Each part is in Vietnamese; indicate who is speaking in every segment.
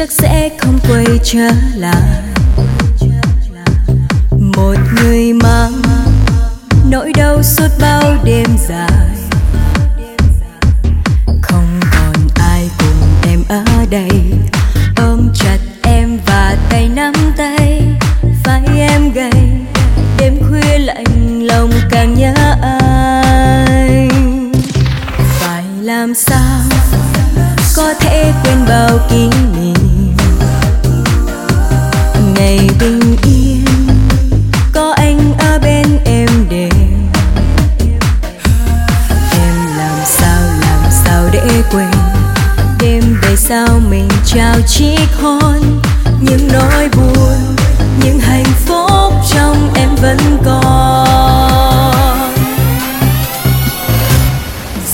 Speaker 1: chắc sẽ không quay trở lại. Một người mang nỗi đau suốt bao đêm dài. Không còn ai cùng em ở đây. Ôm chặt em và tay nắm tay phải em gầy. Đêm khuya lạnh lòng càng nhớ anh phải làm sao có thể quên bao kỷ sao mình trao chiếc hôn? Những nỗi buồn, những hạnh phúc trong em vẫn còn.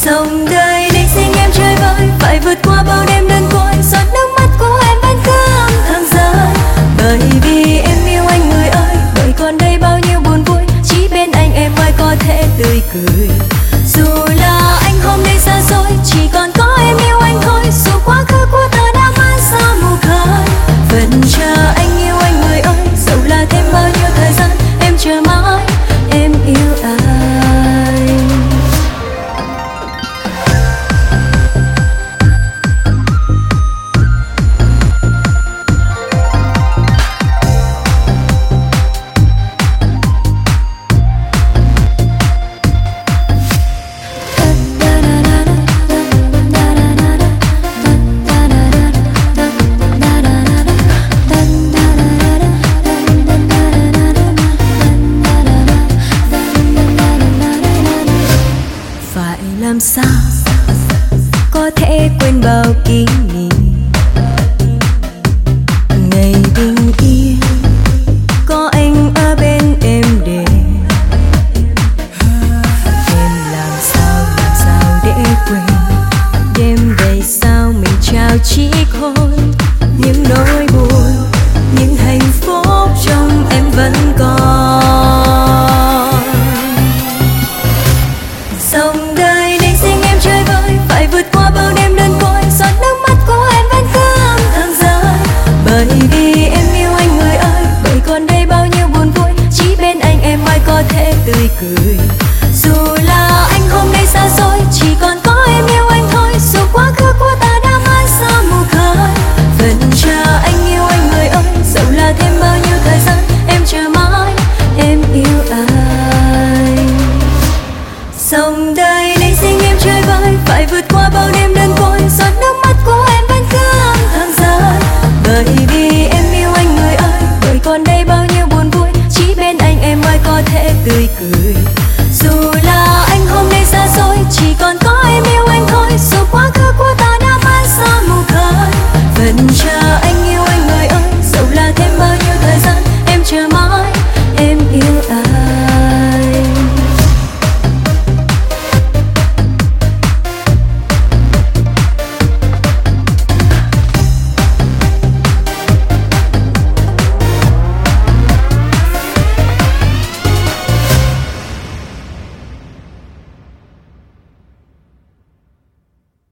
Speaker 1: Dòng đời định sinh em chơi vơi, phải vượt qua bao đêm đơn côi. Giọt nước mắt của em vẫn cứ âm thầm rơi. Bởi vì em yêu anh người ơi, bởi còn đây bao nhiêu buồn vui. Chỉ bên anh em mới có thể tươi cười? Làm sao có thể quên bao kỷ niệm? Ngày bình yên, có anh ở bên em để em làm sao làm sao để quên? Đêm về sao mình trao chỉ hôn. Tươi cười. Dù là anh hôm nay xa xôi, chỉ còn có em yêu anh thôi. Dù quá khứ của ta đã mãi xa mù khơi vẫn chờ anh yêu anh người ơi. Dẫu là thêm bao nhiêu thời gian, em chờ mãi, em yêu anh dòng đời định xin em chơi vơi. Phải vượt qua bao đêm đơn